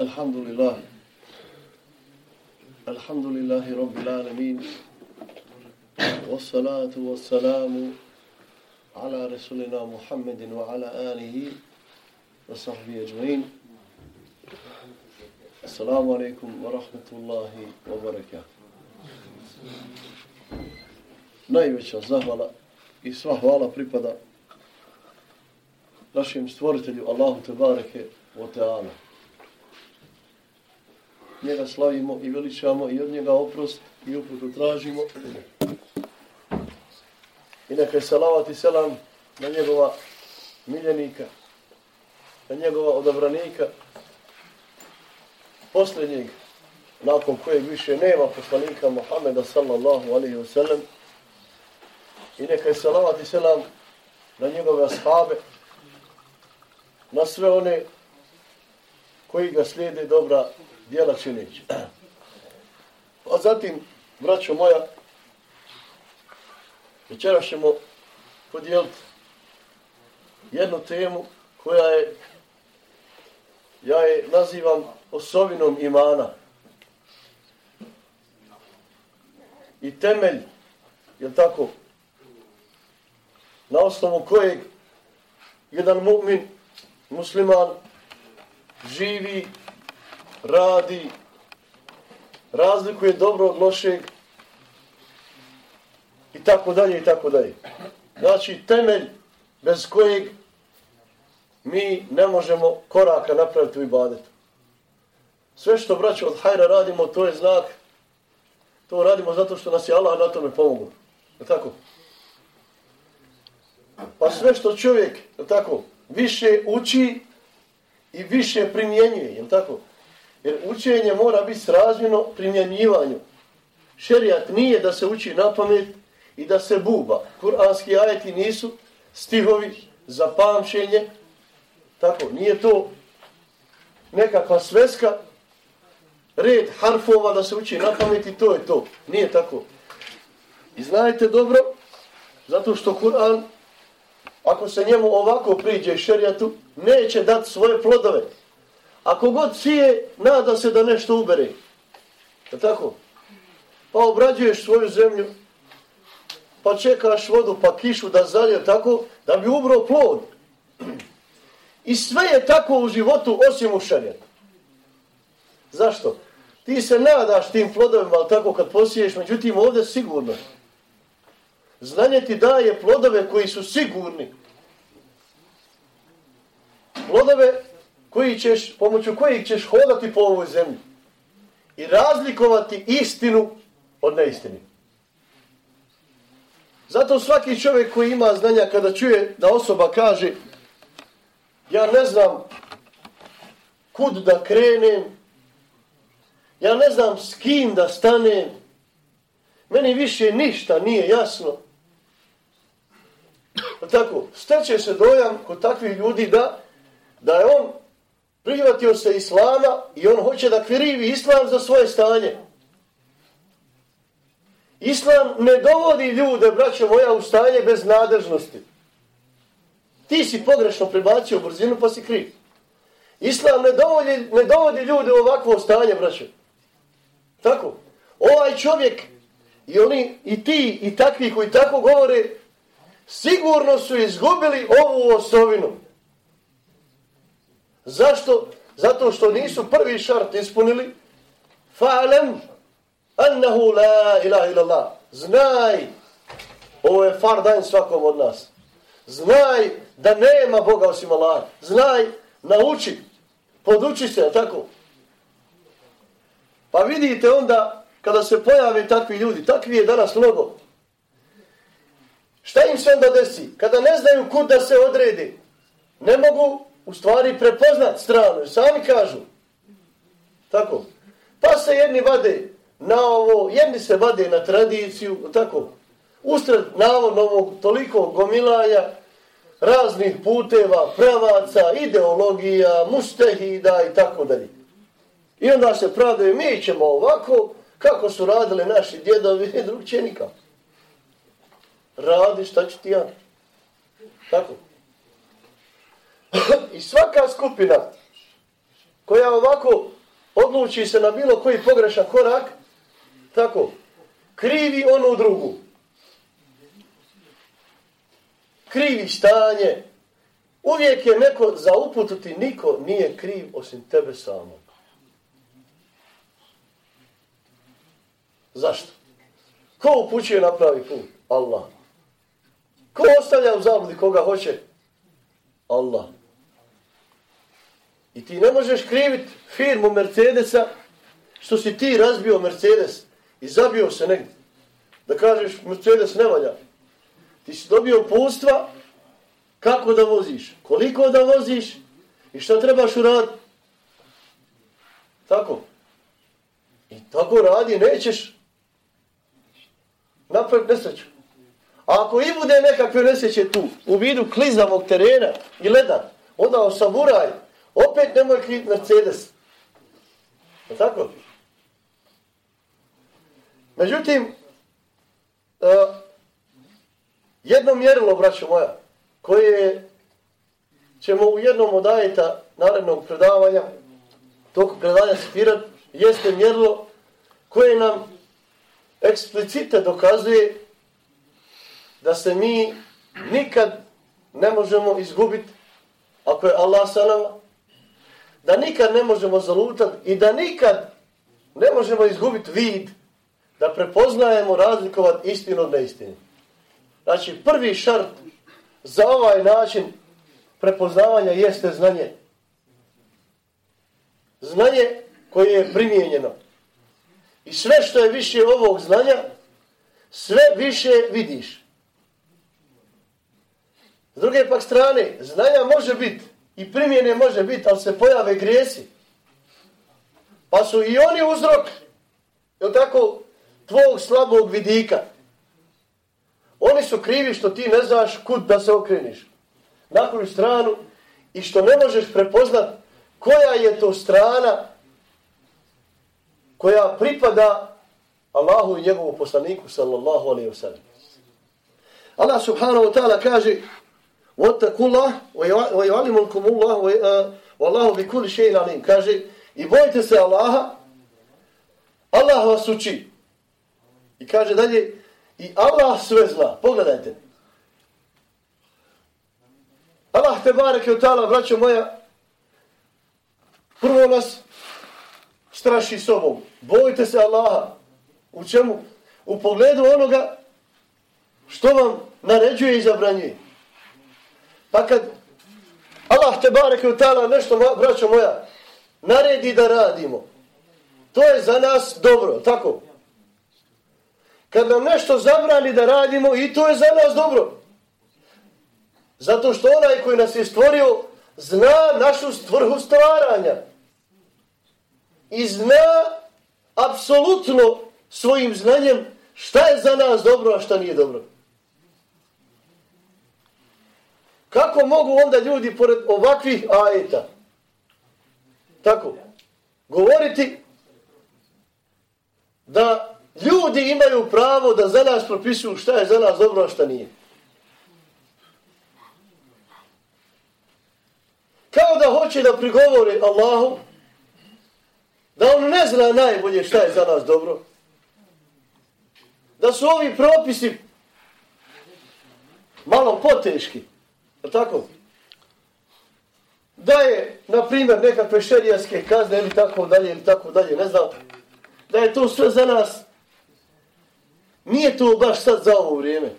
الحمد لله الحمد لله رب العالمين والصلاة والسلام على رسولنا محمد وعلى آله وصحبه أجمعين السلام عليكم ورحمة الله وبركاته Najveća zahvala i sva hvala pripada našem stvoritelju Allahu Tebareke wa Teala. Njega slavimo i veličamo i od njega oprost i uputu tražimo. I neka je salavat i selam na njegova miljenika, na njegova odabranika, posljednjeg, nakon kojeg više nema poslanika Muhammeda sallallahu alaihi wa sallam, i neka je salavat i selam na njegove ashabe, na sve one koji ga slijede dobra dijela čineći. A zatim, braćo moja, večera ćemo podijeliti jednu temu koja je, ja je nazivam osobinom imana. I temelj, je tako, na osnovu kojeg jedan mu'min musliman živi, radi, razlikuje dobro od lošeg i tako dalje i tako dalje. Znači, temelj bez kojeg mi ne možemo koraka napraviti u ibadetu. Sve što, braćo, od hajra radimo, to je znak. To radimo zato što nas je Allah na tome pomogao. Je tako? Pa sve što čovjek, je tako, više uči i više primjenjuje, je tako? Jer učenje mora biti srazmjeno primjenjivanju. Šerijat nije da se uči na pamet i da se buba. Kur'anski ajeti nisu stihovi za pamćenje. Tako, nije to nekakva sveska, red harfova da se uči na pamet i to je to. Nije tako. I znajte dobro, zato što Kur'an ako se njemu ovako priđe šerijatu, neće dati svoje plodove. Ako god sije, nada se da nešto ubere. Je tako? Pa obrađuješ svoju zemlju, pa čekaš vodu, pa kišu da zalje, tako, da bi ubro plod. I sve je tako u životu, osim u šarijetu. Zašto? Ti se nadaš tim plodovima, ali tako kad posiješ, međutim ovdje sigurno. Znanje ti daje plodove koji su sigurni. Plodove koji ćeš, pomoću kojih ćeš hodati po ovoj zemlji. I razlikovati istinu od neistini. Zato svaki čovjek koji ima znanja kada čuje da osoba kaže ja ne znam kud da krenem, ja ne znam s kim da stanem, meni više ništa nije jasno, tako, steće se dojam kod takvih ljudi da, da je on prihvatio se islama i on hoće da krivi islam za svoje stanje. Islam ne dovodi ljude, braćo moja, u stanje bez nadržnosti. Ti si pogrešno prebacio brzinu pa si kriv. Islam ne dovodi, ne dovodi ljude u ovakvo stanje, braćo. Tako. Ovaj čovjek i oni i ti i takvi koji tako govore sigurno su izgubili ovu osovinu. Zašto? Zato što nisu prvi šart ispunili. Fa'alem annahu la ilaha illallah. Znaj, ovo je far dan svakom od nas. Znaj da nema Boga osim Allah. Znaj, nauči, poduči se, tako? Pa vidite onda, kada se pojave takvi ljudi, takvi je danas mnogo, Šta im sve onda desi? Kada ne znaju kud da se odredi, ne mogu u stvari prepoznat stranu. Sami kažu. Tako. Pa se jedni vade na ovo, jedni se vade na tradiciju, tako. Ustred navodno ovog toliko gomilaja, raznih puteva, pravaca, ideologija, mustehida i tako dalje. I onda se pravdaju, mi ćemo ovako, kako su radili naši djedovi, i drugčenika. nikako radi šta ću ti ja. Tako. I svaka skupina koja ovako odluči se na bilo koji pogrešan korak, tako, krivi onu drugu. Krivi stanje. Uvijek je neko za uputu ti niko nije kriv osim tebe samog. Zašto? Ko upućuje na pravi put? Allah. Ko ostavlja u zabludi koga hoće? Allah. I ti ne možeš kriviti firmu Mercedesa što si ti razbio Mercedes i zabio se negdje. Da kažeš Mercedes ne valja. Ti si dobio pustva kako da voziš, koliko da voziš i šta trebaš uraditi. Tako. I tako radi, nećeš napraviti nesreću. A ako i bude nekakve nesreće tu, u vidu klizavog terena i leda, onda osaburaj, opet nemoj kriti Mercedes. Je tako? Međutim, uh, jedno mjerilo, braćo moja, koje ćemo u jednom od ajeta narednog predavanja, toku predavanja spirat, jeste mjerilo koje nam eksplicite dokazuje da se mi nikad ne možemo izgubiti ako je Allah sa nama, da nikad ne možemo zalutati i da nikad ne možemo izgubiti vid da prepoznajemo razlikovat istinu od neistine. Znači, prvi šart za ovaj način prepoznavanja jeste znanje. Znanje koje je primijenjeno. I sve što je više ovog znanja, sve više vidiš. S druge pak strane, znanja može biti i primjene može biti, ali se pojave grijesi. Pa su i oni uzrok, je tako, tvog slabog vidika. Oni su krivi što ti ne znaš kud da se okreniš. Na koju stranu i što ne možeš prepoznat koja je to strana koja pripada Allahu i njegovu poslaniku sallallahu alaihi wa sallam. Allah subhanahu wa ta'ala kaže Vottakullah wa yu'allimukumullah wa wallahu bi kulli shay'in alim. Kaže i bojte se Allaha. Allah vas uči. I kaže dalje i Allah sve zna. Pogledajte. Allah te bareke u tala, braćo moja, prvo nas straši sobom. Bojite se Allaha. U čemu? U pogledu onoga što vam naređuje i zabranjuje. Pa kad Allah te bareke tala nešto, braćo moja, naredi da radimo, to je za nas dobro, tako? Kad nam nešto zabrani da radimo, i to je za nas dobro. Zato što onaj koji nas je stvorio, zna našu stvrhu stvaranja. I zna apsolutno svojim znanjem šta je za nas dobro, a šta nije dobro. Kako mogu onda ljudi pored ovakvih ajeta tako govoriti da ljudi imaju pravo da za nas propisuju šta je za nas dobro, a šta nije. Kao da hoće da prigovore Allahu da on ne zna najbolje šta je za nas dobro. Da su ovi propisi malo poteški. Je tako? Da je, na primjer, nekakve šerijaske kazne ili tako dalje, ili tako dalje, ne znam. Da je to sve za nas. Nije to baš sad za ovo vrijeme.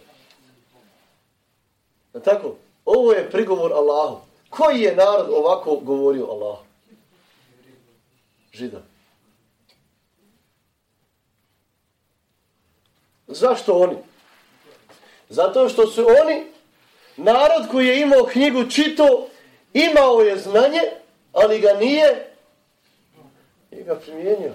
Je tako? Ovo je prigovor Allahu. Koji je narod ovako govorio Allahu? Žida. Zašto oni? Zato što su oni narod koji je imao knjigu čito, imao je znanje, ali ga nije i ga primijenio.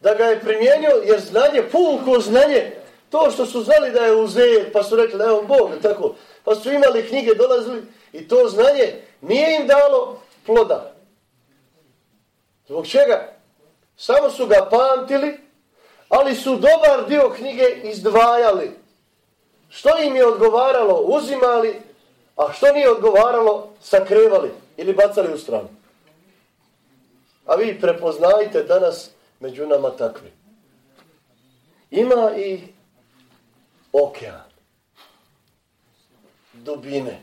Da ga je primijenio, jer znanje, pulko znanje, to što su znali da je uzeje, pa su rekli da je on Bog, tako, pa su imali knjige, dolazili i to znanje nije im dalo ploda. Zbog čega? Samo su ga pamtili, ali su dobar dio knjige izdvajali. Što im je odgovaralo? Uzimali, A što nije odgovaralo, sakrevali ili bacali u stranu. A vi prepoznajte danas među nama takvi. Ima i okean. Dubine.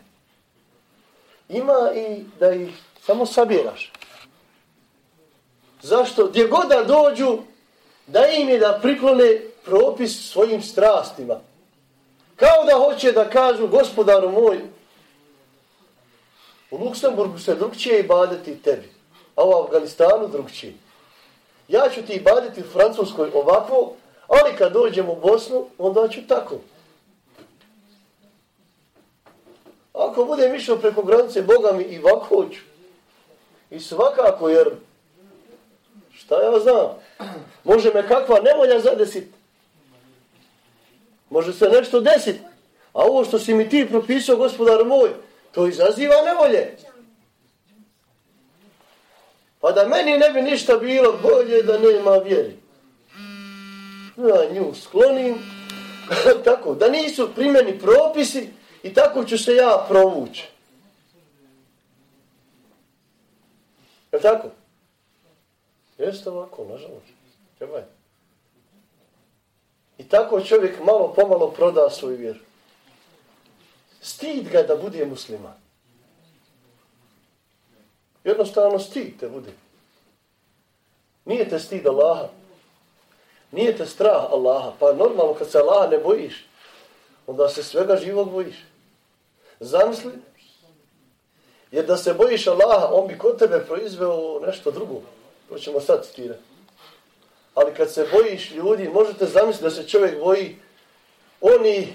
Ima i da ih samo sabiraš. Zašto? Gdje god da dođu, da im je da priklone propis svojim strastima. Kao da hoće da kažu, gospodaru moj, u Luksemburgu se drugčije i badeti tebi, a u Afganistanu drugčije. Ja ću ti baditi u Francuskoj ovako, ali kad dođem u Bosnu, onda ću tako. Ako budem išao preko granice, Boga mi i vako hoću. I svakako, jer šta ja znam, može me kakva nevolja zadesiti. Može se nešto desiti. A ovo što si mi ti propisao, gospodar moj, to izaziva nevolje. Pa da meni ne bi ništa bilo bolje da nema vjeri. Ja nju sklonim, tako, da nisu primjeni propisi i tako ću se ja provući. Je tako? Jeste ovako, nažalost. Treba je. I tako čovjek malo pomalo proda svoju vjeru. Stid ga da bude musliman. Jednostavno stid te bude. Nije te stid Allaha. Nije te strah Allaha. Pa normalno kad se Allaha ne bojiš, onda se svega živog bojiš. Zamisli, jer da se bojiš Allaha, on bi kod tebe proizveo nešto drugo. To ćemo sad citirati. Ali kad se bojiš ljudi, možete zamisliti da se čovjek boji oni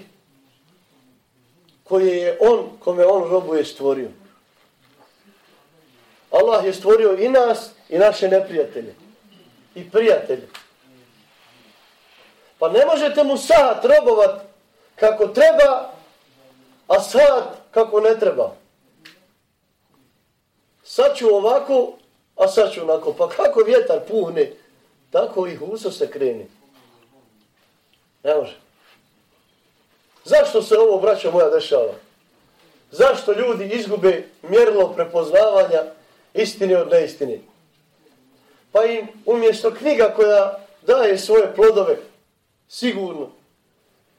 koje je on, kome on robuje stvorio. Allah je stvorio i nas i naše neprijatelje. I prijatelje. Pa ne možete mu sad robovat kako treba, a sad kako ne treba. Sad ću ovako, a sad ću onako. Pa kako vjetar puhne, tako ih uzo se kreni. Ne može. Zašto se ovo, braćo moja, dešava? Zašto ljudi izgube mjerlo prepoznavanja istine od neistine? Pa im umjesto knjiga koja daje svoje plodove, sigurno,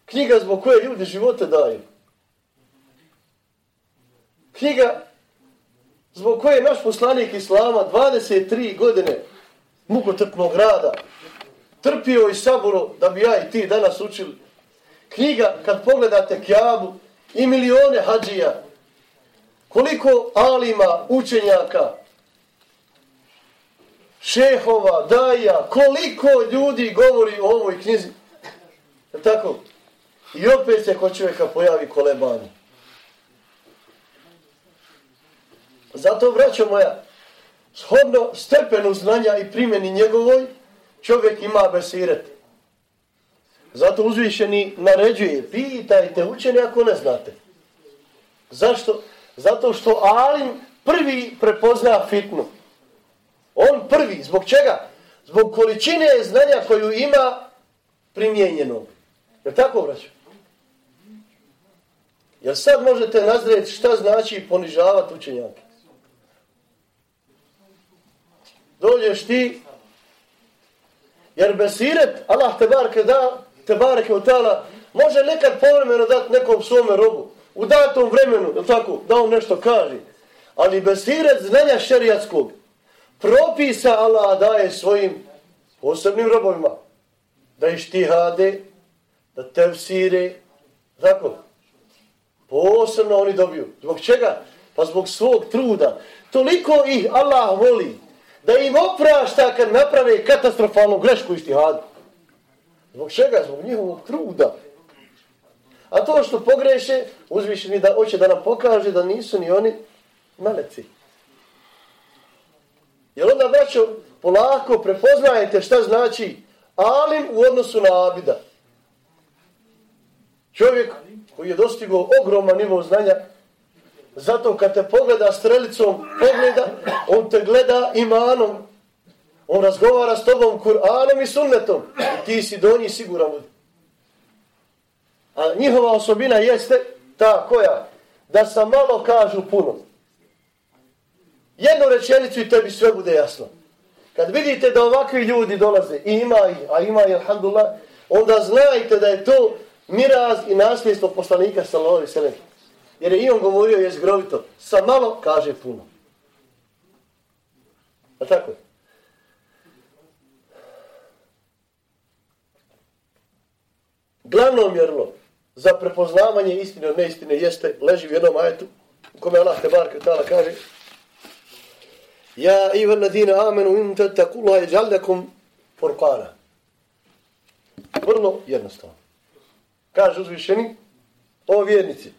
knjiga zbog koje ljudi živote daju, knjiga zbog koje naš poslanik Islama 23 godine mukotrpnog rada trpio i saburo da bi ja i ti danas učili, knjiga, kad pogledate Kjabu, i milione hađija, koliko alima, učenjaka, šehova, daja, koliko ljudi govori o ovoj knjizi. Je tako? I opet se kod čovjeka pojavi kolebanje. Zato, vraćo moja, shodno stepenu znanja i primjeni njegovoj, čovjek ima besiret. Zato uzvišeni naređuje, pitajte učeni ako ne znate. Zašto? Zato što Alim prvi prepozna fitnu. On prvi, zbog čega? Zbog količine znanja koju ima primjenjeno. Je tako, braćo? Jer sad možete nazreti šta znači ponižavati učenjake. Dođeš ti, jer besiret, Allah te barke da, te bareke tala, može nekad povremeno dati nekom svome robu, u datom vremenu, je tako, da on nešto kaže. Ali besiret znanja šerijatskog, propisa Allah daje svojim posebnim robovima, da ištihade, da tefsire, tako, posebno oni dobiju. Zbog čega? Pa zbog svog truda. Toliko ih Allah voli, da im oprašta kad naprave katastrofalnu grešku ištihadu. Zbog čega? Zbog njihovog truda. A to što pogreše, uzvišeni da hoće da nam pokaže da nisu ni oni meleci. Jer onda, braćo, polako prepoznajete šta znači alim u odnosu na abida. Čovjek koji je dostigao ogroman nivo znanja, zato kad te pogleda strelicom, pogleda, on te gleda imanom, On razgovara s tobom Kur'anom i sunnetom. I ti si do njih siguran budi. A njihova osobina jeste ta koja? da sa malo kažu puno. Jednu rečenicu i tebi sve bude jasno. Kad vidite da ovakvi ljudi dolaze, i ima ih, a ima ih, alhamdulillah, onda znajte da je to miraz i nasljedstvo poslanika sallallahu alejhi Jer je i on govorio jezgrovito. sa malo kaže puno. A tako je. Glavno mjerlo za prepoznavanje istine od neistine jeste, leži u jednom ajetu, u kome Allah te barke tala kaže Ja iva ladina amenu in tetaku iđaldakum furqana. Vrlo jednostavno. Kaže uzvišeni, o vjernici,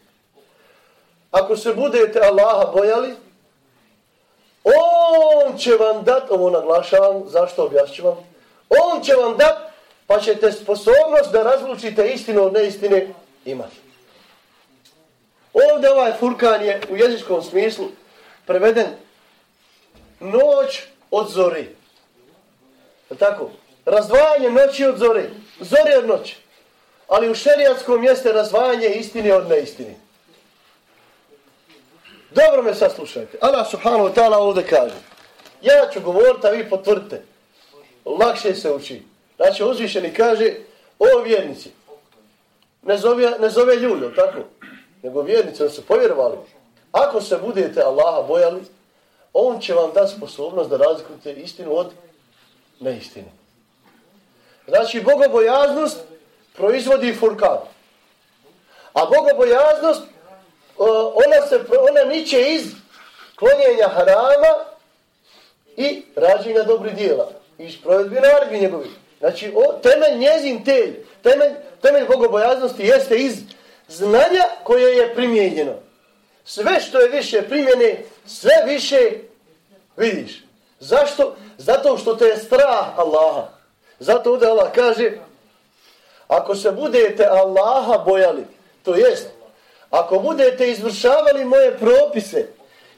ako se budete Allaha bojali, on će vam dat, ovo naglašavam, zašto objašću vam, on će vam dat, pa ćete sposobnost da razlučite istinu od neistine imati. Ovdje ovaj furkan je u jezičkom smislu preveden noć od zori. Tako? Razdvajanje noći od zori. Zori od noći. Ali u šerijatskom jeste razdvajanje istine od neistine. Dobro me saslušajte. Allah subhanahu wa ta'ala ovdje kaže. Ja ću govoriti, a vi potvrdite. Lakše se uči. Znači, uzvišeni kaže, o vjernici, ne zove, ne zove ljudi, tako? Nego vjernici, da su povjerovali. Ako se budete Allaha bojali, on će vam dati sposobnost da razlikujete istinu od neistine. Znači, bogobojaznost proizvodi furkan. A bogobojaznost, ona, se, ona niče iz klonjenja harama i rađenja dobrih dijela. Iz provedbi naredbi njegovih. Znači, o, temelj njezin telj, temelj, temelj bogobojaznosti jeste iz znanja koje je primijenjeno. Sve što je više primjene, sve više vidiš. Zašto? Zato što te je strah Allaha. Zato ovdje Allah kaže, ako se budete Allaha bojali, to jest, ako budete izvršavali moje propise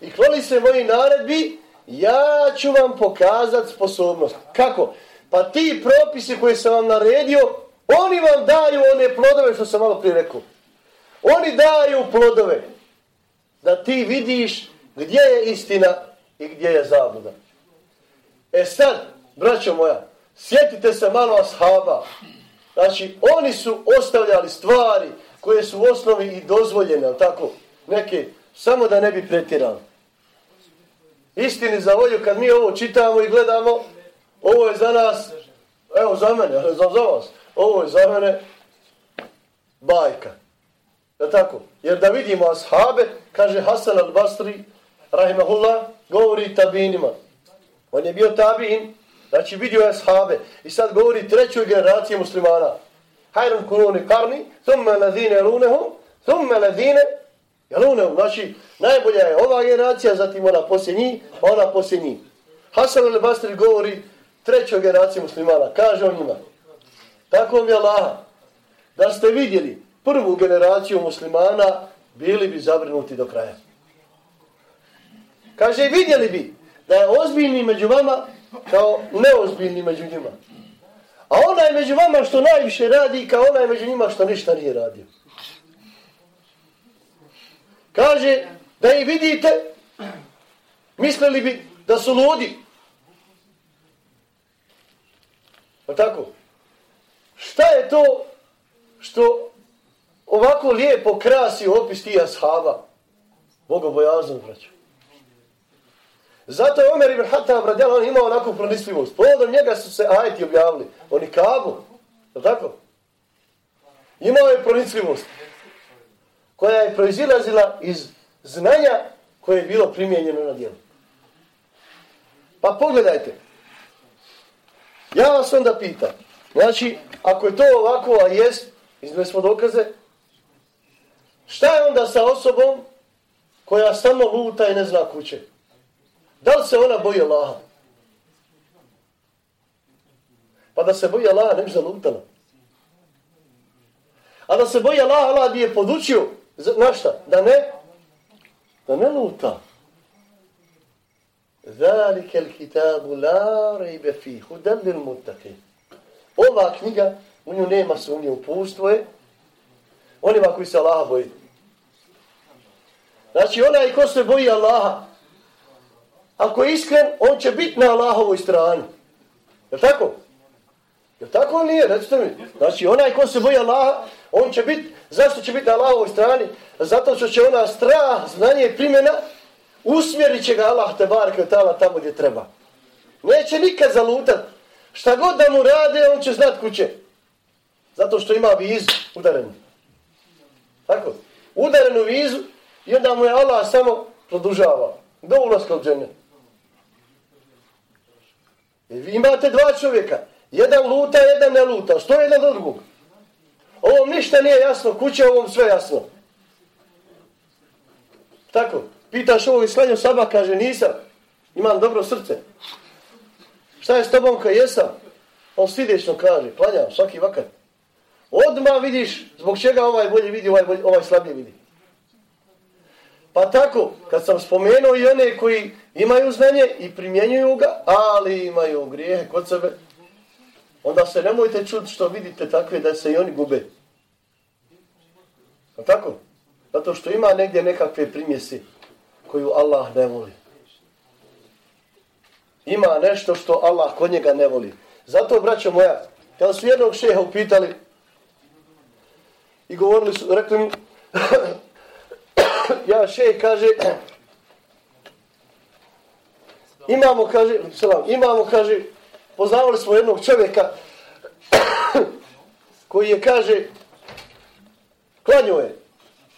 i kloli se moji naredbi, ja ću vam pokazati sposobnost. Kako? Pa ti propisi koje sam vam naredio, oni vam daju one plodove što sam malo prije rekao. Oni daju plodove da ti vidiš gdje je istina i gdje je zabluda. E sad, braćo moja, sjetite se malo ashaba. Znači, oni su ostavljali stvari koje su u osnovi i dozvoljene, tako, neke, samo da ne bi pretirali. Istini za volju, kad mi ovo čitamo i gledamo, ovo je za nas, evo za mene, za, za vas, ovo je za mene bajka. Je tako? Jer da vidimo ashabe, kaže Hasan al-Basri, rahimahullah, govori tabinima. On je bio tabin, znači vidio je ashabe. I sad govori trećoj generaciji muslimana. Hajran kuruni karni, thumma ladine lunehum, thumma ladine jelunehum. Znači, najbolja je ova generacija, zatim ona poslije njih, pa ona poslije njih. Hasan al-Basri govori, trećoj generaciji muslimana. Kaže on njima, tako mi Allah, da ste vidjeli prvu generaciju muslimana, bili bi zabrinuti do kraja. Kaže, vidjeli bi da je ozbiljni među vama kao neozbiljni među njima. A onaj među vama što najviše radi kao onaj među njima što ništa nije radio. Kaže, da i vidite, mislili bi da su ludi, Pa tako? Šta je to što ovako lijepo krasi opis tija ashaba? Bogobojazno, braću. Zato je Omer ibn Hatab radijal, on imao onakvu pronisljivost. Povodom njega su se ajti objavili. Oni kabu. Je tako? Imao je pronisljivost. Koja je proizilazila iz znanja koje je bilo primijenjeno na djelu. Pa pogledajte. Ja vas onda pitam, znači, ako je to ovako, a jest, izme smo dokaze, šta je onda sa osobom koja samo luta i ne zna kuće? Da li se ona boji Allaha? Pa da se boji Allaha, ne bi zalutala. A da se boji Allaha, Allah bi je podučio, na šta? Da ne? Da ne luta. Zalike il kitabu la rejbe fi hudelil mutake. Ova knjiga, u nju nema sumnje, upustvo je. Onima koji se Allaha boji. Znači, onaj ko se boji Allaha, ako je iskren, on će biti na Allahovoj strani. Je tako? Je tako ili nije? Recite mi. Znači onaj ko se boji Allaha, on će biti, zašto će biti na Allahovoj strani? Zato što će ona strah, znanje i primjena, usmjerit će ga Allah te barke tala tamo gdje treba. Neće nikad zalutat. Šta god da mu rade, on će znat kuće. Zato što ima vizu udarenu. Tako? Udarenu vizu i onda mu je Allah samo produžava. Do ulazka u džene. I vi imate dva čovjeka. Jedan luta, jedan ne luta. Što je jedan od drugog? Ovom ništa nije jasno. Kuće ovom sve jasno. Tako? Pitaš ovo i islanju saba, kaže nisam. Imam dobro srce. Šta je s tobom kad jesam? On svidečno kaže, klanjam svaki vakat. Odmah vidiš zbog čega ovaj bolje vidi, ovaj, bolje, ovaj slabije vidi. Pa tako, kad sam spomenuo i one koji imaju znanje i primjenjuju ga, ali imaju grijehe kod sebe, onda se nemojte čuti što vidite takve da se i oni gube. Pa tako? Zato što ima negdje nekakve primjesi koju Allah ne voli. Ima nešto što Allah kod njega ne voli. Zato, braćo moja, kada su jednog šeha upitali i govorili su, rekli mi, ja šejh kaže, imamo, kaže, selam, imamo, kaže, poznavali smo jednog čovjeka koji je, kaže, klanio je,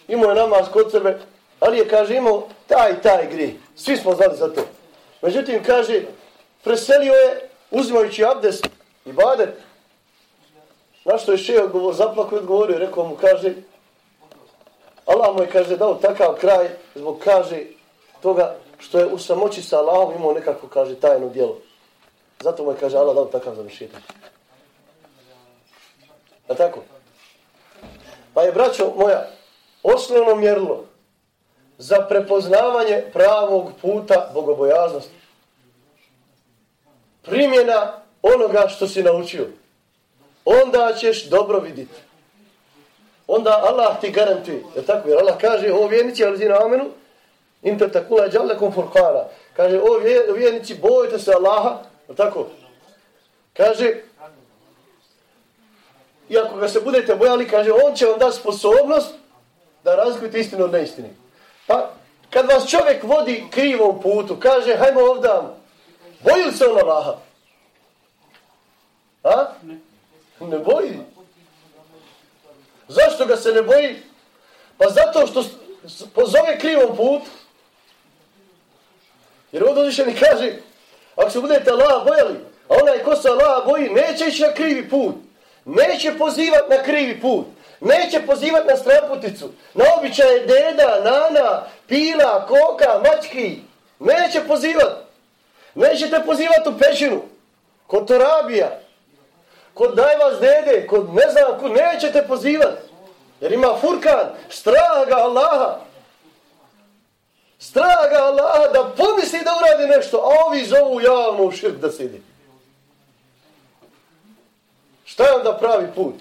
imao je namaz kod sebe, ali je, kaže, imao taj, taj gri. Svi smo znali za to. Međutim, kaže, preselio je, uzimajući abdest i badet, na što je še odgovor, zaplako i odgovorio, rekao mu, kaže, Allah mu je, kaže, dao takav kraj, zbog, kaže, toga što je u samoći sa Allahom imao nekako, kaže, tajno djelo. Zato mu je, kaže, Allah dao takav završetak. A tako? Pa je, braćo moja, osnovno mjerilo za prepoznavanje pravog puta bogobojaznosti. Primjena onoga što si naučio. Onda ćeš dobro vidjeti. Onda Allah ti garantuje. Je tako? Jer Allah kaže, o vjernici, ali zina amenu, im te takula džalekom furkara. Kaže, o vjernici, bojite se Allaha. Je tako? Kaže, i ako ga se budete bojali, kaže, on će vam dati sposobnost da razlikujete istinu od neistine. Pa, kad vas čovjek vodi krivom putu, kaže, hajmo ovdam, boju se on Allaha? A? Ne. Ne boji. Zašto ga se ne boji? Pa zato što pozove krivom put. Jer ovdje uzvišeni kaže, ako se budete Allaha bojali, a onaj ko se Allaha boji, neće ići na krivi put. Neće pozivati na krivi put. Neće pozivati na straputicu, na običaje deda, nana, pila, koka, mački. Neće pozivati. Neće te pozivati u pećinu, kod Torabija, kod daj vas dede, kod ne znam, kod nećete pozivati. Jer ima furkan, straga Allaha. Straga Allaha da pomisli da uradi nešto, a ovi zovu javno u širk da sidi. Šta je onda pravi put?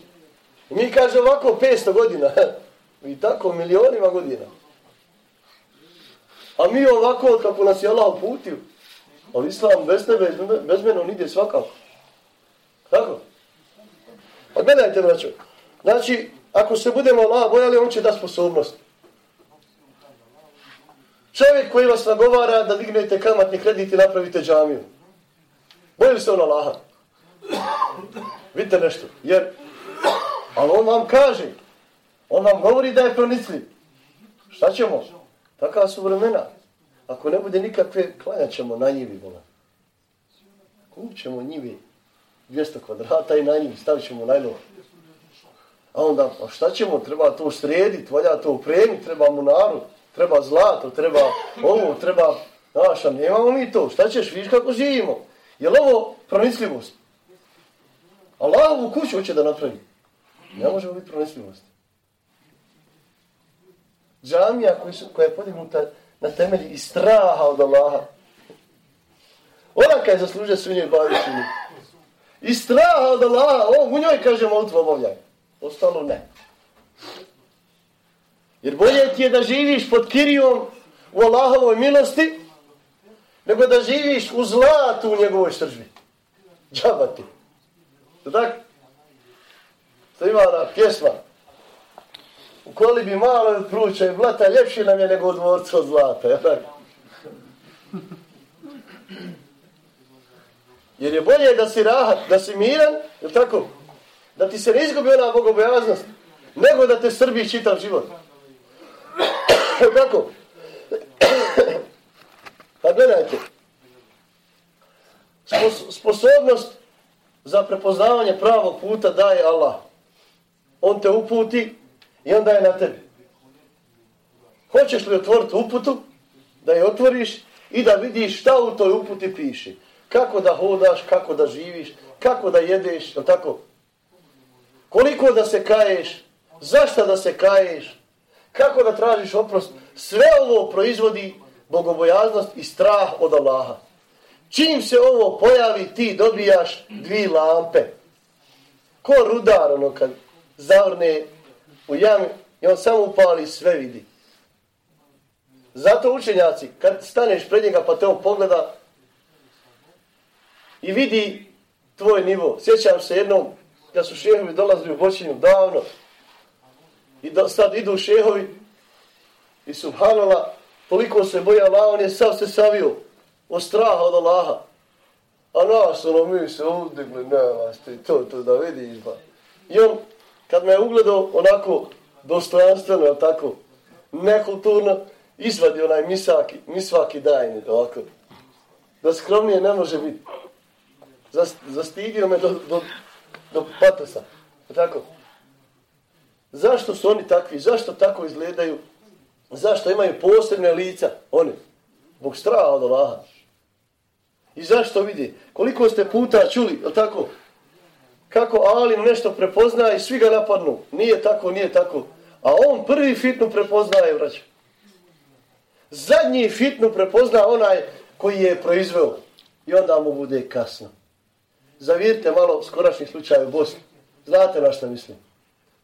I mi kaže ovako 500 godina. I tako milionima godina. A mi ovako kako nas je Allah uputio. Ali islam bez tebe, bez mene on ide svakako. Tako? Pa gledajte, braćo. Znači, ako se budemo Allah bojali, on će da sposobnost. Čovjek koji vas nagovara da dignete kamatni kredit i napravite džamiju. Bojili se on Allaha? Vidite nešto. Jer, ali on vam kaže, on vam govori da je pronicljiv. Šta ćemo? Taka su vremena. Ako ne bude nikakve, klanjat ćemo na njivi, bola. Kupćemo njivi 200 kvadrata i na njim stavit ćemo najlon. A onda, a šta ćemo, treba to srediti, valja to upremiti, treba mu narod, treba zlato, treba ovo, treba, znaš, a nemamo mi to, šta ćeš, viš kako živimo. Je li ovo pronicljivost? Allah u kuću hoće da napravi. Ne može biti pronicljivost. Džamija koja, su, koja je podignuta na temelji i straha od Allaha. Ona kaj zaslužuje svinje bavići I straha od Allaha, o, u njoj kaže molitvu obavljaj. Ostalo ne. Jer bolje ti je da živiš pod kirijom u Allahovoj milosti, nego da živiš u zlatu u njegovoj sržbi. Džaba ti. Tak? To ima ona pjesma. U koli bi malo pruča i blata ljepši nam je nego u dvorcu od zlata. Tako? Jer je bolje da si rahat, da si miran, je tako? Da ti se ne izgubi ona bogobojaznost, nego da te srbi čitav život. tako? Pa gledajte. Spos sposobnost za prepoznavanje pravog puta daje Allah. On te uputi i onda je na tebi. Hoćeš li otvoriti uputu, da je otvoriš i da vidiš šta u toj uputi piše. Kako da hodaš, kako da živiš, kako da jedeš, je tako? Koliko da se kaješ, zašto da se kaješ, kako da tražiš oprost. Sve ovo proizvodi bogobojaznost i strah od Allaha. Čim se ovo pojavi, ti dobijaš dvi lampe. Ko rudar, ono, kad zavrne u jami i on samo upali sve vidi. Zato učenjaci, kad staneš pred njega pa te on pogleda i vidi tvoj nivo. Sjećam se jednom, da su šehovi dolazili u Bočinju davno i do, sad idu šehovi i subhanala, toliko se boja Allah, on je sav se savio od straha od Allaha. A nas, ono, mi se uzdigli, ne, vas ti to, to da vidiš, ba. I on, kad me je ugledao onako dostojanstveno, tako, nekulturno, izvadi onaj misaki, misvaki dajni, ovako. Da skromnije ne može biti. Zastidio me do, do, do patosa. Tako. Zašto su oni takvi? Zašto tako izgledaju? Zašto imaju posebne lica? Oni. Bog straha od Allaha. I zašto vidi? Koliko ste puta čuli, je tako? Kako Alim nešto prepozna i svi ga napadnu. Nije tako, nije tako. A on prvi fitnu prepoznaje, vraća. Zadnji fitnu prepozna onaj koji je proizveo. I onda mu bude kasno. Zavirite malo skorašnjih slučaja u Bosni. Znate na što mislim.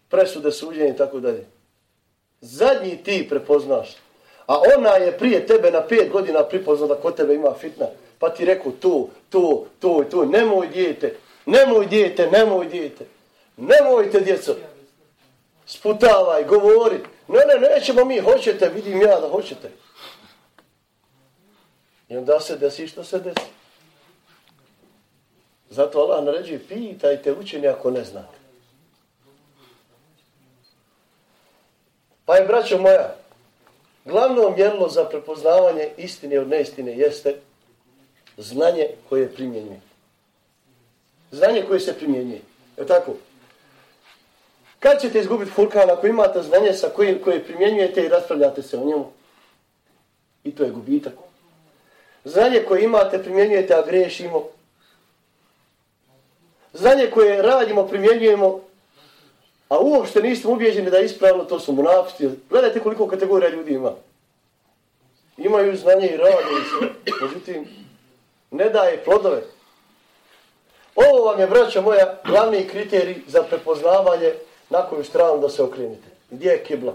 Presude, suđenje i tako dalje. Zadnji ti prepoznaš. A ona je prije tebe na pet godina pripoznala da kod tebe ima fitna. Pa ti reku tu, tu, tu i tu. Nemoj dijete, nemoj dijete, nemoj dijete. Nemojte djeco. Sputavaj, govori. Ne, ne, nećemo mi, hoćete, vidim ja da hoćete. I onda se desi što se desi. Zato Allah naređuje, pitajte učenje ako ne znate. Pa je, braćo moja, glavno mjerlo za prepoznavanje istine od neistine jeste znanje koje primjenjuje. Znanje koje se primjenjuje. Je tako? Kad ćete izgubiti furkan ako imate znanje sa kojim, koje primjenjujete i raspravljate se o njemu? I to je gubitak. Znanje koje imate primjenjujete, a grešimo. Znanje koje radimo, primjenjujemo, a uopšte nismo ubijeđeni da je ispravno, to su munafisti. Gledajte koliko kategorija ljudi ima. Imaju znanje i rade i. Međutim, ne daje plodove. Ovo vam je, braćo moja, glavni kriterij za prepoznavanje na koju stranu da se okrenite. Gdje je kibla?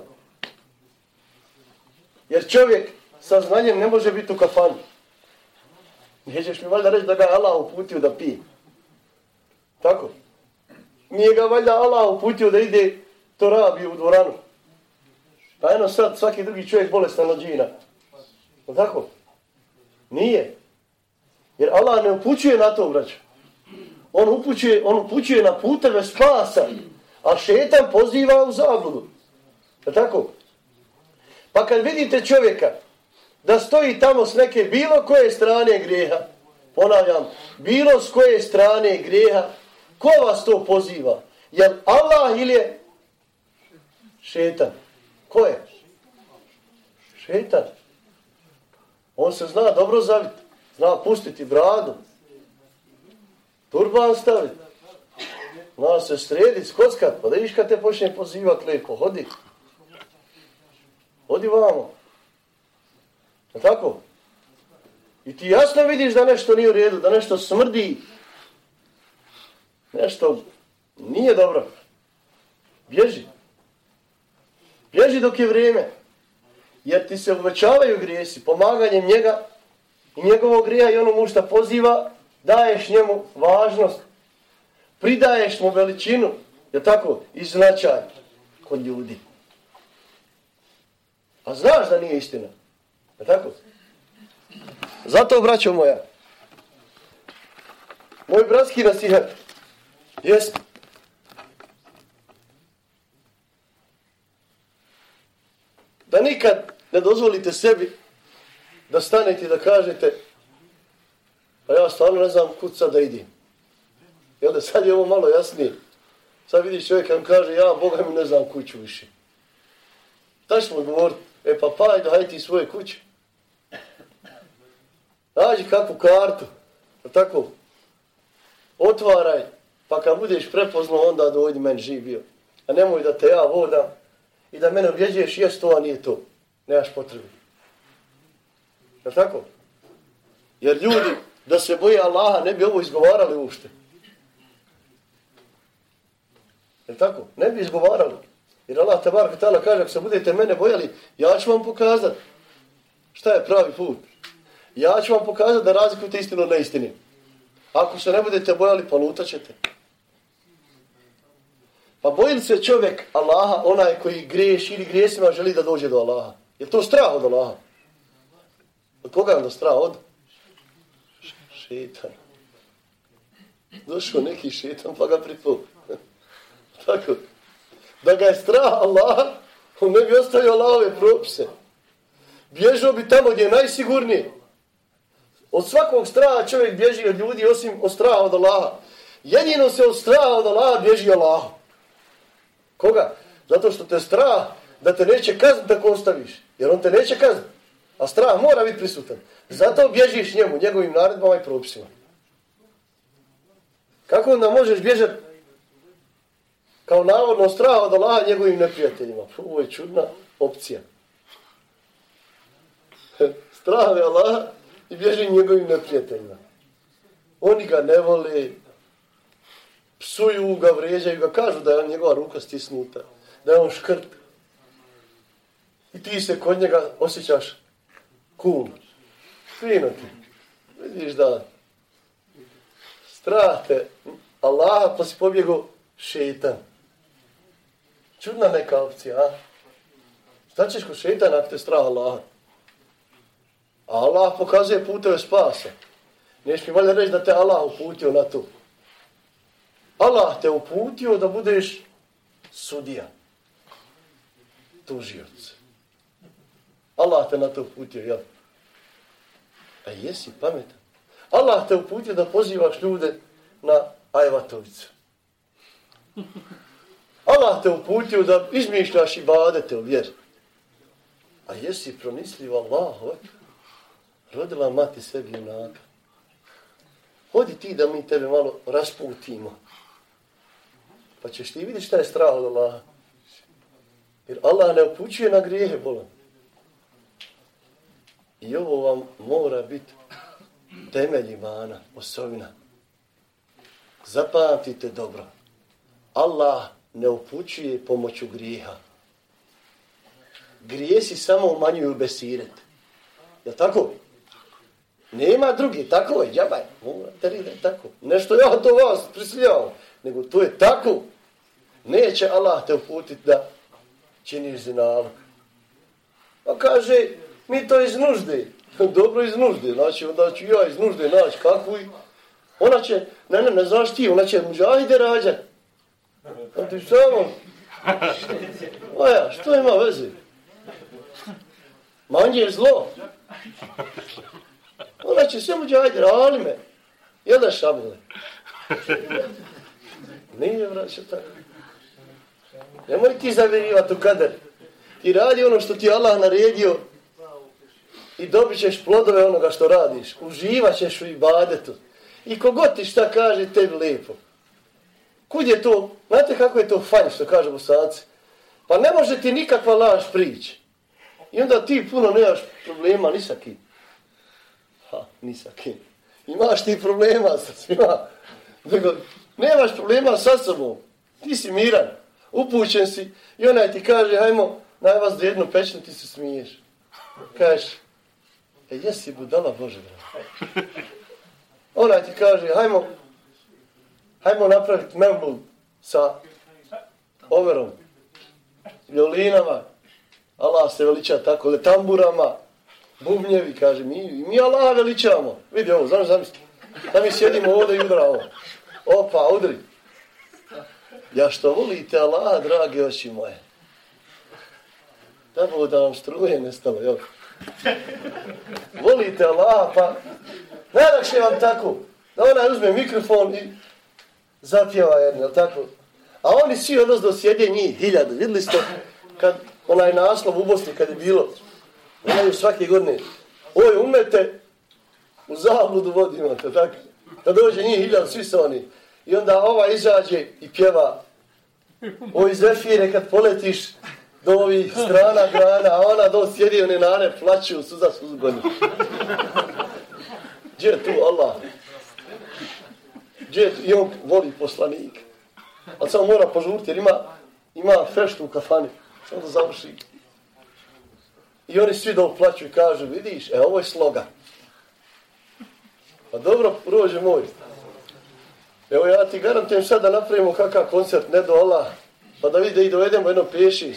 Jer čovjek sa znanjem ne može biti u kafanu. Nećeš mi valjda reći da ga je Allah uputio da pije. Tako? Nije ga valjda Allah uputio da ide to rabi u dvoranu. Pa jedno sad svaki drugi čovjek bolestan od džina. Tako? Nije. Jer Allah ne upućuje na to, braću. On upućuje, on upućuje na puteve spasa, a šetan poziva u zabludu. Je tako? Pa kad vidite čovjeka da stoji tamo s neke bilo koje strane grijeha, ponavljam, bilo s koje strane grijeha, ko vas to poziva? Je Allah ili je šetan? Ko je? Šetan. On se zna dobro zaviti. Zna pustiti bradu. Turban staviti. Zna se srediti, skockat. Pa da viš kad te počne pozivati lepo. Hodi. Hodi vamo. Je tako? I ti jasno vidiš da nešto nije u redu, da nešto smrdi. Nešto nije dobro. Bježi. Bježi dok je vrijeme. Jer ti se uvećavaju grijesi pomaganjem njega i njegovog grija i onomu što poziva, daješ njemu važnost. Pridaješ mu veličinu, je tako, i značaj kod ljudi. A znaš da nije istina. Je tako? Zato, braćo moja, moj bratski nasihat Jes? da nikad ne dozvolite sebi da stanete i da kažete pa ja stvarno ne znam kud sad da idem. Jel da sad je ovo malo jasnije. Sad vidiš čovjek kad kaže ja Boga mi ne znam kuću više. Da ćemo govoriti, e pa pa ajde hajde ti svoje kuće. Nađi kakvu kartu, tako, otvaraj, pa kad budeš prepoznao, onda dojdi meni živio. A nemoj da te ja vodam i da mene objeđuješ, jes to, a nije to. Nemaš potrebe. Je tako? Jer ljudi, da se boje Allaha, ne bi ovo izgovarali uopšte. Je tako? Ne bi izgovarali. Jer Allah te bar tala kaže, ako se budete mene bojali, ja ću vam pokazati šta je pravi put. Ja ću vam pokazati da razlikujete istinu od neistine. Ako se ne budete bojali, polutat ćete. Pa bojim se čovjek Allaha, onaj koji griješ ili grijesima želi da dođe do Allaha? Je to strah od Allaha? Od koga je onda strah? Od? Šetan. Došao neki šetan pa ga pripao. Tako. Da ga je strah Allaha, on ne bi ostavio Allahove propise. Bježao bi tamo gdje je najsigurnije. Od svakog straha čovjek bježi od ljudi osim od straha od Allaha. Jedino se od straha od Allaha bježi Allaha. Koga? Zato što te strah da te neće kazniti ako ostaviš. Jer on te neće kazniti. A strah mora biti prisutan. Zato bježiš njemu, njegovim naredbama i propisima. Kako onda možeš bježati kao navodno strah od Allaha njegovim neprijateljima? Ovo je čudna opcija. strah je Allaha i bježi njegovim neprijateljima. Oni ga ne vole, psuju ga, vređaju ga, kažu da je njegova ruka stisnuta, da je on škrt. I ti se kod njega osjećaš cool. Fino ti. Vidiš da strate Allaha pa si pobjegao šeitan. Čudna neka opcija, a? Šta ćeš kod šeitana ako te strah Allah? Allah pokazuje puteve spasa. Neš mi valjda reći da te Allah uputio na to. Allah te uputio da budeš sudija. Tužioc. Allah te na to uputio, jel? A jesi pametan. Allah te uputio da pozivaš ljude na Ajvatovicu. Allah te uputio da izmišljaš i badete u vjeri. A jesi pronisliv Allah, rodila mati sebi junaka. Hodi ti da mi tebe malo rasputimo. Pa ćeš ti vidjeti šta je strah od Allaha. Jer Allah ne upućuje na grijehe bolan. I ovo vam mora biti temelj imana, osovina. Zapamtite dobro. Allah ne upućuje pomoću grijeha. Grijesi samo umanjuju besiret. Je tako? Nema drugi, tako je, džabaj. Morate li da je tako? Nešto ja to vas prisiljao. Nego to je tako. Neće Allah te uputiti da činiš zinalog. Pa kaže, mi to iz nužde. Dobro iz nužde. Znači, onda ću ja iz nužde naći kakvu. Ona će, ne, ne, ne znaš ti, ona će muđahide rađati. A ti samo... Oja, što ima veze? Manje je zlo. Ona će sve muđahide, rali me. Jel da šabile? Nije, vraća, tako. Nemoj ti zavirivati u kader. Ti radi ono što ti Allah naredio i dobit ćeš plodove onoga što radiš. Uživat ćeš u ibadetu. I kogod ti šta kaže, tebi lijepo. Kud je to? Znate kako je to fanj što kaže bosanci? Pa ne može ti nikakva laž prići. I onda ti puno nemaš problema ni sa kim. Ha, ni sa kim. Imaš ti problema sa svima. Nego, nemaš problema sa sobom. Ti si miran upućen si i onaj ti kaže, hajmo, naj vas jednu pećnu, ti se smiješ. Kažeš, e jesi budala Bože, brate. Onaj ti kaže, hajmo, hajmo napraviti membul sa overom, violinama, Allah se veliča tako, le tamburama, bubnjevi, kaže, mi, mi Allah veličamo. Vidi ovo, znaš, zamisli. Da mi sjedimo ovdje i udra ovo. Opa, udri. Ja što volite Allah, drage oči moje. Da bo da vam struje nestalo, jel? Volite Allah, pa najlakše vam tako. Da ona uzme mikrofon i zapjeva jedno, jel tako? A oni svi odnosno sjede njih, hiljadu. Vidjeli ste kad onaj naslov u Bosni kad je bilo, onaj svake godine, oj umete, u zabludu vodi to tako? Da dođe njih hiljadu, svi su oni. I onda ova izađe i pjeva, O zefire kad poletiš do ovih strana grana, a ona do sjedi one nane, plaću, suza suzu goni. Gdje je tu Allah? Gdje je tu? I on voli poslanik. Ali samo mora požuriti jer ima, ima feštu u kafani. Samo da završi. I oni svi da plaću i kažu, vidiš, e, ovo je sloga. Pa dobro, rođe moj. Evo ja ti garantujem sad da napravimo kakav koncert, ne do Allah, pa da vidi i dovedemo jedno peši.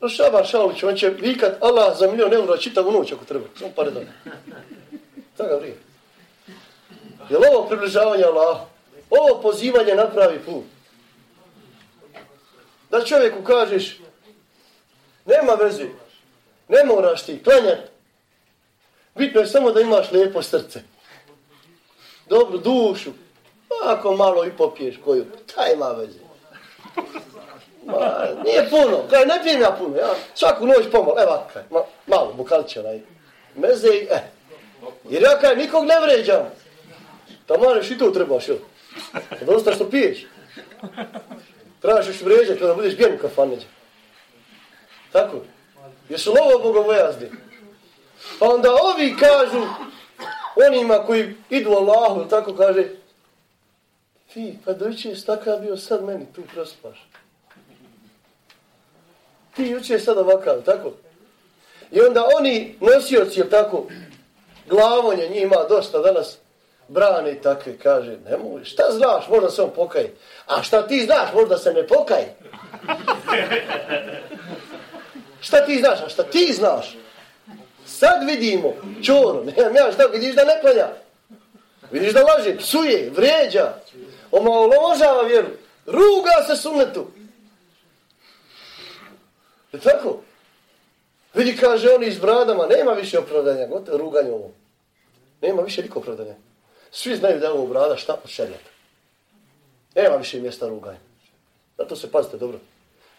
No Šaban Šaulić, on će vikat Allah za milion eura čitavu noć ako treba. Samo pare dana. Tako vrije. Je li ovo približavanje Allah? Ovo pozivanje napravi put. Da čovjeku kažeš, nema veze, ne moraš ti klanjati. Bitno je samo da imaš lijepo srce. Dobru dušu. Ako malo i popiješ koju, taj ima veze. Ma, nije puno, kaj ne pijem ja puno, ja svaku noć pomalo, evo kaj, ma, malo, bukaliće onaj, meze i, eh. Jer ja kaj, nikog ne vređam. Ta neš i to trebaš, jel? Kad ostaš što piješ. Trebaš još vređati kada budeš bijen u kafaneđa. Tako? Jesu lovo bogobojazni? Pa onda ovi kažu, onima koji idu Allahu, tako kaže, ti, pa doći je staka bio sad meni, tu prospaš. Ti juče je sad ovakav, tako? I onda oni nosioci, je tako, glavonje njima dosta danas, brane i takve, kaže, nemoj, šta znaš, možda se on pokaje. A šta ti znaš, možda se ne pokaje. šta ti znaš, a šta ti znaš? Sad vidimo, čoro, nemam ja šta, vidiš da ne klanja. Vidiš da laže, psuje, vrijeđa, omaložava vjeru, ruga se sunetu. Je tako? Vidi, kaže oni iz bradama, nema više opravdanja, gotovo ruganje ovo. Nema više niko opravdanja. Svi znaju da je ovo brada šta od šarijata. Nema više mjesta ruganja. Zato se pazite dobro.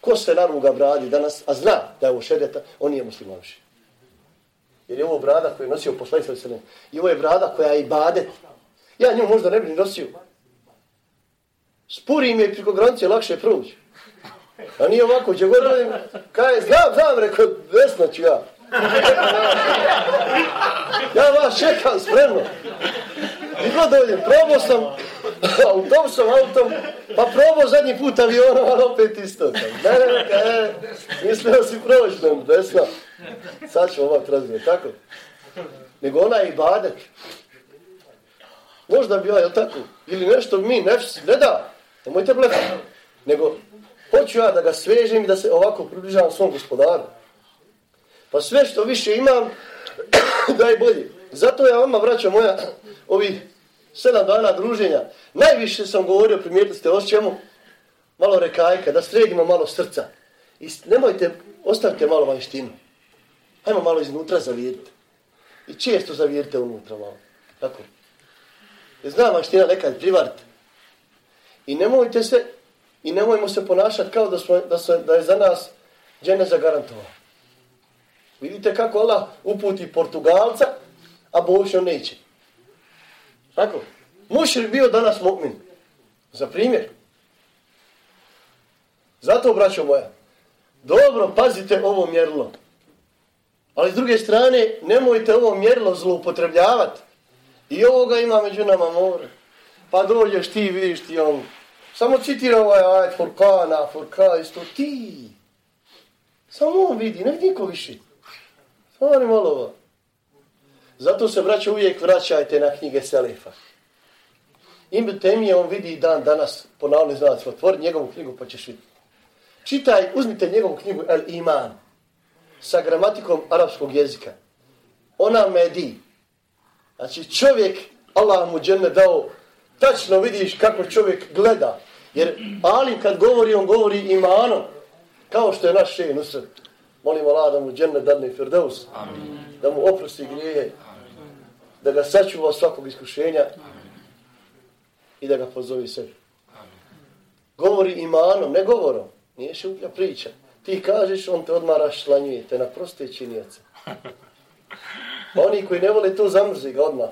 Ko se naruga bradi danas, a zna da je ovo šarijata, on nije musliman više. Jer je ovo brada koju je nosio poslanik sa sredem. I ovo je brada koja je i. Ja nju možda ne bi ni nosio. Spuri mi je priko granice lakše proći. A nije ovako, će god radim, kaj, znam, znam, rekao, vesno ću ja. Ja vas čekam spremno. I god dođem, probao sam Pa, autobusom, autom, pa probao zadnji put avionom, ali opet isto. Ne, ne, ne, ne, mislio si proći nam, desno. Sad ću ovak razvijeti, tako? Nego ona je ibadet. Možda bi ja, tako? Ili nešto mi, nefs, ne da, nemojte blefati. Nego, hoću ja da ga svežem i da se ovako približavam svom gospodaru. Pa sve što više imam, da je bolje. Zato ja vama, braća moja, ovi sedam dana druženja, najviše sam govorio, primijetili ste o čemu, malo rekajka, da sredimo malo srca. I nemojte, ostavite malo vanštinu. Hajmo malo iznutra zaviriti. I često zavirite unutra malo. Tako. Jer znam vanština nekad privart. I nemojte se I nemojmo se ponašati kao da, smo, da, se, da je za nas džene zagarantovao. Vidite kako Allah uputi Portugalca, a Bošnju neće. Tako. Mušir bio danas mu'min. Za primjer. Zato, braćo moja, dobro pazite ovo mjerlo. Ali s druge strane, nemojte ovo mjerlo zloupotrebljavati. I ovoga ima među nama more. Pa dođeš ti, vidiš ti on Samo citira ovaj ajat Furkana, Furka, isto ti. Samo on vidi, ne vidi niko više. Stvari malo ovo. Zato se vraća uvijek vraćajte na knjige Selefa. Ibn Temije on vidi dan danas, po navodnim znacima, otvori njegovu knjigu pa ćeš vidjeti. Čitaj, uzmite njegovu knjigu El Iman sa gramatikom arapskog jezika. Ona medi. Znači čovjek, Allah mu džene dao, tačno vidiš kako čovjek gleda. Jer Ali kad govori, on govori imanom. Kao što je naš šeji nusret. Molim Allah da mu džene dadne Firdeus. Amin. Da mu oprosti grijehe. Da ga sačuva svakog iskušenja. I da ga pozovi sebi. Govori imanom, ne govorom. Nije šuplja priča. Ti kažeš, on te odmah rašlanjuje, te na proste činjace. Oni koji ne vole to, zamrzi ga odmah.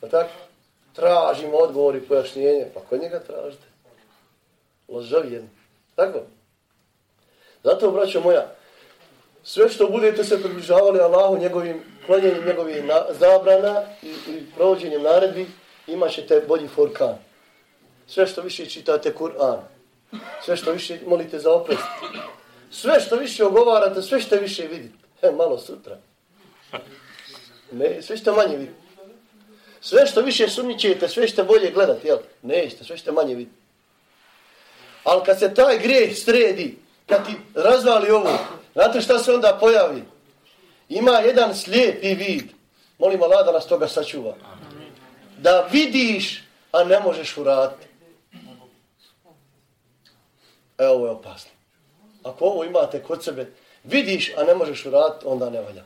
Pa tako? Tražimo odgovor i pojašnjenje. Pa kod njega tražite. Ložav. Tako? Zato, braćo moja, sve što budete se približavali Allahu njegovim klonjenjem njegovih zabrana i, i provođenjem naredbi, imat ćete bolji forkan. Sve što više čitate Kur'an, sve što više molite za oprost, sve što više ogovarate, sve što više vidite. He, malo sutra. Ne, sve što manje vidite. Sve što više sumničete, sve što bolje gledate, jel? Nećete, sve što manje vidite. Ali kad se taj grijeh sredi, kad ti razvali ovo, znate šta se onda pojavi? Ima jedan slijepi vid. Molim Allah da nas toga sačuva. Da vidiš, a ne možeš uraditi. E, ovo je opasno. Ako ovo imate kod sebe, vidiš, a ne možeš uraditi, onda ne valja.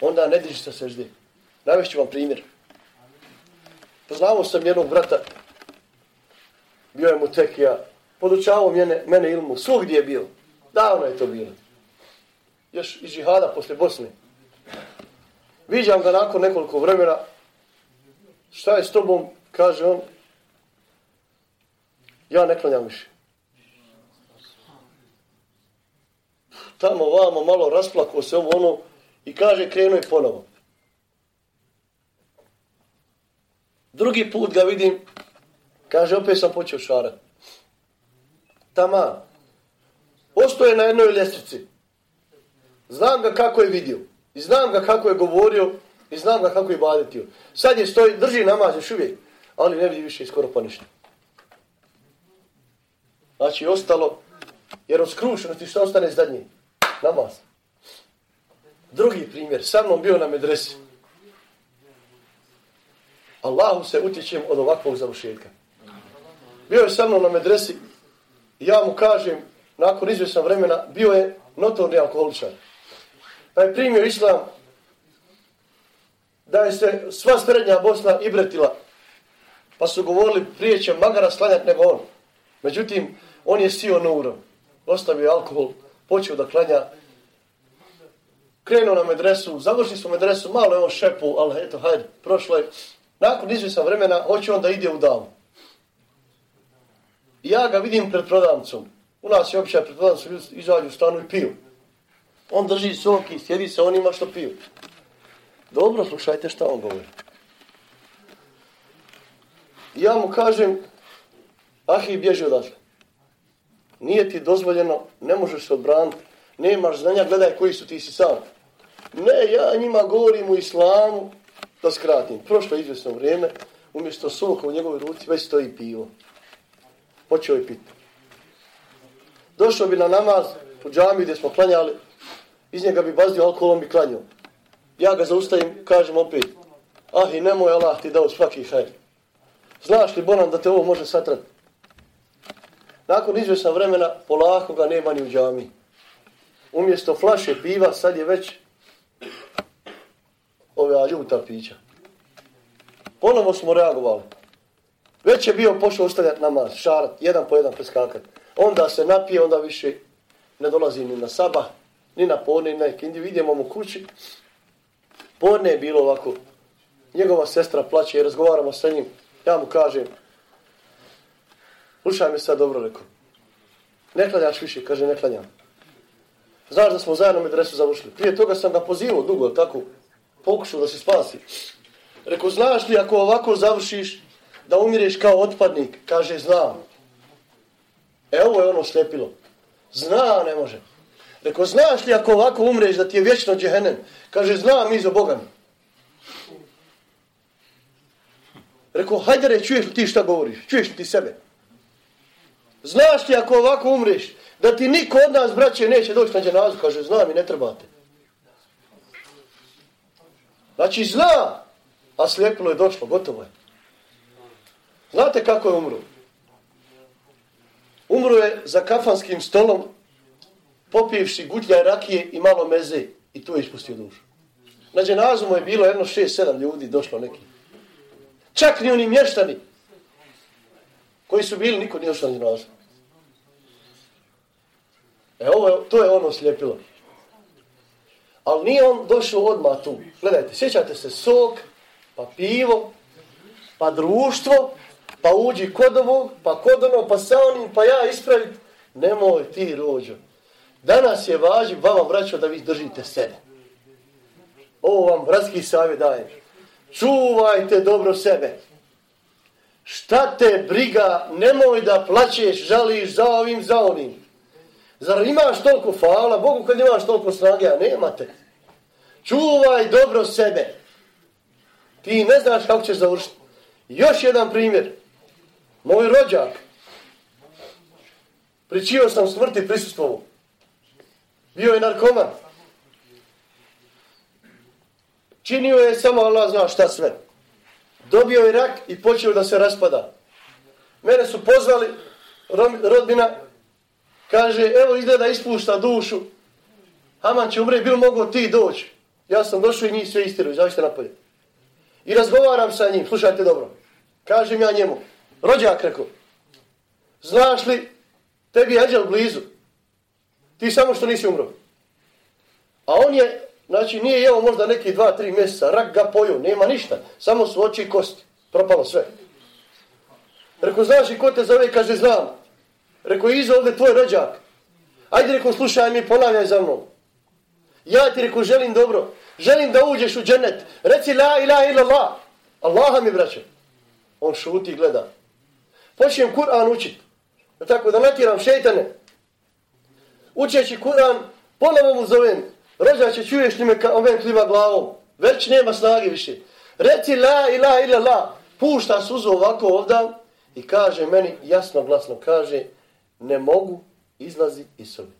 Onda ne diži se seždi. Navešću vam primjer. Poznavao sam jednog brata, bio je mu tekija, podučavao mene, mene ilmu, svugdje je bio. Davno je to bilo. Još iz džihada posle Bosne. Viđam ga nakon nekoliko vremena. Šta je s tobom? Kaže on. Ja ne klanjam više. Tamo vamo malo rasplako se ovo ono i kaže krenu je ponovo. Drugi put ga vidim, kaže opet sam počeo šarati tama. Ostoje na jednoj ljestvici. Znam ga kako je vidio. I znam ga kako je govorio. I znam ga kako je badetio. Sad je stoji, drži namaz još uvijek. Ali ne vidi više skoro pa ništa. Znači, ostalo, jer od skrušenosti što ostane zadnji? Namaz. Drugi primjer, sa mnom bio na medresi. Allahu se utječem od ovakvog završetka. Bio je sa mnom na medresi ja mu kažem, nakon izvjesna vremena, bio je notorni alkoholičar. Pa je primio islam da je se sva srednja Bosna ibretila. Pa su govorili prije će magara slanjati nego on. Međutim, on je sio nurom. Ostavio alkohol, počeo da klanja. Krenuo na medresu, završili smo medresu, malo je on šepu, ali eto, hajde, prošlo je. Nakon izvjesnog vremena, hoće on da ide u davu. I ja ga vidim pred prodavcom. U nas je opće pred prodavcom, izađu u stanu i piju. On drži sok i sjedi sa onima što piju. Dobro, slušajte šta on govori. Ja mu kažem, ahi, bježi odatle. Nije ti dozvoljeno, ne možeš se odbraniti, nemaš znanja, gledaj koji su ti si sam. Ne, ja njima govorim u islamu, da skratim. Prošlo izvjesno vrijeme, umjesto soka u njegovoj ruci, već stoji pivo počeo je piti. Došao bi na namaz u džami gdje smo klanjali, iz njega bi bazdio alkoholom i klanjao. Ja ga zaustavim, kažem opet, ah i nemoj Allah ti dao svaki hajr. Znaš li Bonan da te ovo može satrati? Nakon izvjesna vremena, polako ga nema ni u džami. Umjesto flaše piva, sad je već ove ljuta pića. Ponovo smo reagovali. Već je bio pošao ostavljati namaz, šarat, jedan po jedan preskakat. Onda se napije, onda više ne dolazi ni na sabah, ni na porne, ni na ikindi. Vidimo mu kući. Porne je bilo ovako. Njegova sestra plaće i razgovaramo sa njim. Ja mu kažem, slušaj mi sad dobro, rekao. Ne klanjaš više, kaže, ne klanjam. Znaš da smo zajedno medresu završili. Prije toga sam ga pozivao dugo, tako, pokušao da se spasi. Rekao, znaš li ako ovako završiš, da umireš kao otpadnik, kaže znam. E ovo je ono slepilo. Zna, ne može. Rekao, znaš li ako ovako umreš da ti je vječno džehennem? Kaže, znam Izo, Boga mi. Rekao, hajde re, čuješ li ti šta govoriš? Čuješ li ti sebe? Znaš li ako ovako umreš, da ti niko od nas, braće, neće doći na dženazu? Kaže, znam i ne trebate. Znači, zna, a slijepilo je došlo, gotovo je. Znate kako je umro? Umro je za kafanskim stolom, popivši gutlja rakije i malo meze i tu je ispustio dušu. Na dženazu mu je bilo jedno šest, sedam ljudi, došlo neki. Čak ni oni mještani koji su bili, niko nije došlo na dženazu. E ovo, to je ono slijepilo. Ali nije on došao odmah tu. Gledajte, sjećate se, sok, pa pivo, pa društvo, pa uđi kod ovog, pa kod ono, pa sa onim, pa ja ispravit. Nemoj ti, rođo. Danas je važno vama vraćao da vi držite sebe. Ovo vam bratski savjet dajem. Čuvajte dobro sebe. Šta te briga, nemoj da plaćeš, žališ za ovim, za onim. Zar imaš toliko fala? Bogu kad imaš toliko snage, a nemate. Čuvaj dobro sebe. Ti ne znaš kako ćeš završiti. Još jedan primjer. Moj rođak. Pričio sam smrti prisustvovu. Bio je narkoman. Činio je samo Allah zna šta sve. Dobio je rak i počeo da se raspada. Mene su pozvali rodbina Kaže, evo izgleda ispušta dušu. Haman će umre, bil mogo ti doći. Ja sam došao i njih sve istiruju, zavište napolje. I razgovaram sa njim, slušajte dobro. Kažem ja njemu, rođak rekao, znaš li, tebi je Ađel blizu. Ti samo što nisi umro. A on je, znači nije jeo možda neki dva, tri mjeseca, rak ga poju, nema ništa. Samo su oči i kosti. Propalo sve. Rekao, znaš i ko te zove? Kaže, znam. Rekao, iza ovdje tvoj rođak. Ajde, rekao, slušaj mi, ponavljaj za mnom. Ja ti, rekao, želim dobro. Želim da uđeš u džennet. Reci, la ilaha illallah. Allaha mi braće. On šuti i gleda. Počnem Kur'an učit. Tako da natiram šeitane. Učeći Kur'an, ponovo mu zovem. Rođače, čuješ li me ka ovem kliva glavom? Već nema snage više. Reci, la ilaha ila la, Pušta suzu ovako ovda i kaže meni, jasno glasno kaže, ne mogu izlazi iz sobe.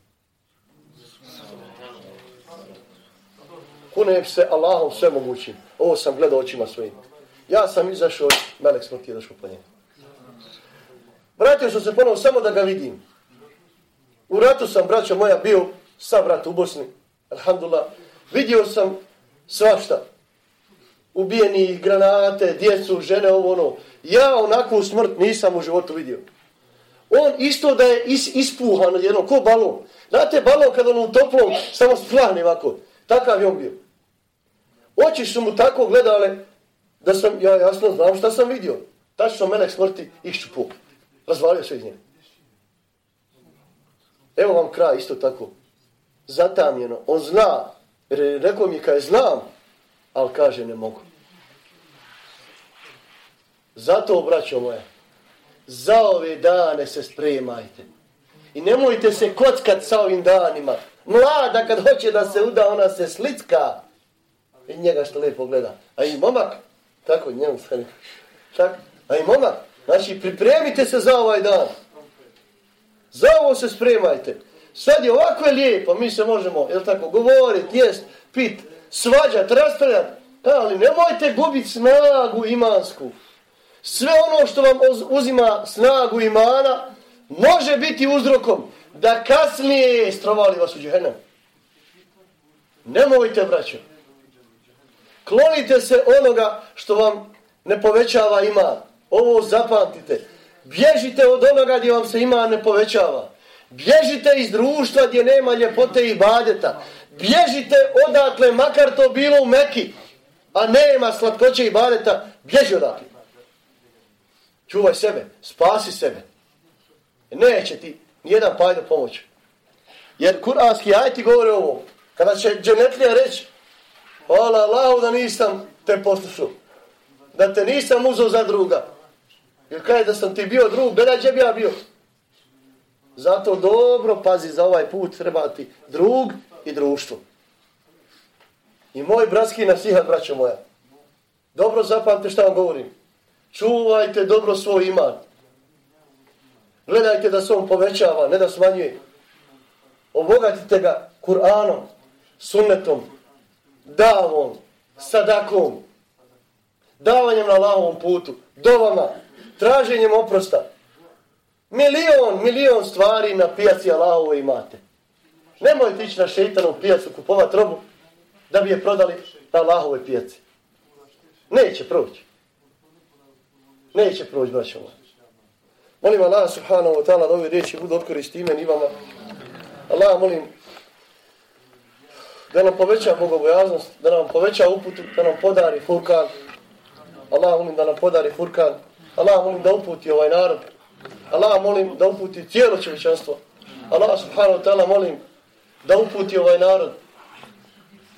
Kunem se Allahom sve mogućim. Ovo sam gledao očima svojim. Ja sam izašao, Melek smrti je došao po njemu. Vratio sam se ponovo samo da ga vidim. U ratu sam, braćo moja, bio sa brat u Bosni. Alhamdulillah. Vidio sam svašta. Ubijeni granate, djecu, žene, ovo ono. Ja onakvu smrt nisam u životu vidio on isto da je is, ispuhan jedno, ko balon. Znate, balon kada on u toplom samo splahne ovako. Takav je on bio. Oči su mu tako gledale da sam, ja jasno znam šta sam vidio. Tačno mene smrti iščupo. Razvalio se iz njega. Evo vam kraj, isto tako. Zatamljeno. On zna. Rekao mi kaj znam, ali kaže ne mogu. Zato, obraćao moje, za ove dane se spremajte. I nemojte se kockat sa ovim danima. Mlada kad hoće da se uda, ona se slicka. I njega što lepo gleda. A i momak, tako njemu stane. Tak, a i momak, znači pripremite se za ovaj dan. Za ovo se spremajte. Sad je ovako je lijepo, mi se možemo, jel tako, govorit, jest, pit, svađat, raspravljat. E, ali nemojte gubiti snagu imansku. Sve ono što vam uzima snagu imana može biti uzrokom da kasnije strovali vas u džehennem. Nemojte, braćo. Klonite se onoga što vam ne povećava iman. Ovo zapamtite. Bježite od onoga gdje vam se iman ne povećava. Bježite iz društva gdje nema ljepote i badeta. Bježite odatle, makar to bilo u Meki, a nema slatkoće i badeta. Bježi odatle. Čuvaj sebe, spasi sebe. Neće ti nijedan pajdo pomoć. Jer kuranski ajti govore ovo. Kada će dženetlija reći, hvala Allahu da nisam te poslušao. Da te nisam uzao za druga. Jer kaj da sam ti bio drug, gledaj gdje bi ja bio. Zato dobro pazi za ovaj put trebati drug i društvo. I moj bratski nasihat, braćo moja. Dobro zapamte šta vam govorim. Čuvajte dobro svoj iman. Gledajte da se on povećava, ne da smanjuje. Obogatite ga Kur'anom, sunnetom, davom, sadakom, davanjem na lavom putu, dovama, traženjem oprosta. Milion, milion stvari na pijaci Allahove imate. Nemojte ići na šeitanu pijacu kupovati robu da bi je prodali na Allahove pijaci. Neće proći. Neće proći, braćo moja. Molim Allah subhanahu wa ta'ala da ove riječi budu otkoristi imen i vama. Allah molim da nam poveća bogobojaznost, da nam poveća uputu, da nam podari furkan. Allah molim da nam podari furkan. Allah molim da uputi ovaj narod. Allah molim da uputi cijelo čovječanstvo. Allah subhanahu wa ta'ala molim da uputi ovaj narod.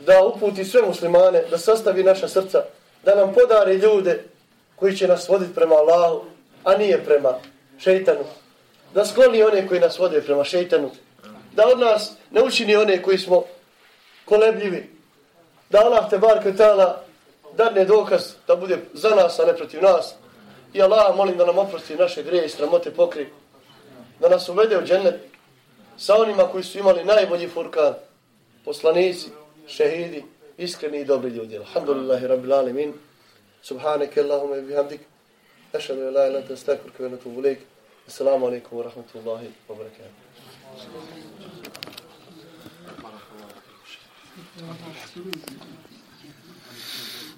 Da uputi sve muslimane, da sastavi naša srca, da nam podari ljude koji će nas voditi prema Allahu, a nije prema šeitanu. Da skloni one koji nas vode prema šeitanu. Da od nas ne učini one koji smo kolebljivi. Da Allah te bar kretala dadne dokaz da bude za nas, a ne protiv nas. I Allah molim da nam oprosti naše greje i stramote pokri. Da nas uvede u džennet sa onima koji su imali najbolji furkan. Poslanici, šehidi, iskreni i dobri ljudi. Alhamdulillahi rabbil alemin. Subhaneke Allahumma i bihamdik. Ešadu la ilan te stakvrke ve natubu lejk. Assalamu alaikum wa rahmatullahi wa barakatuh. Thank you.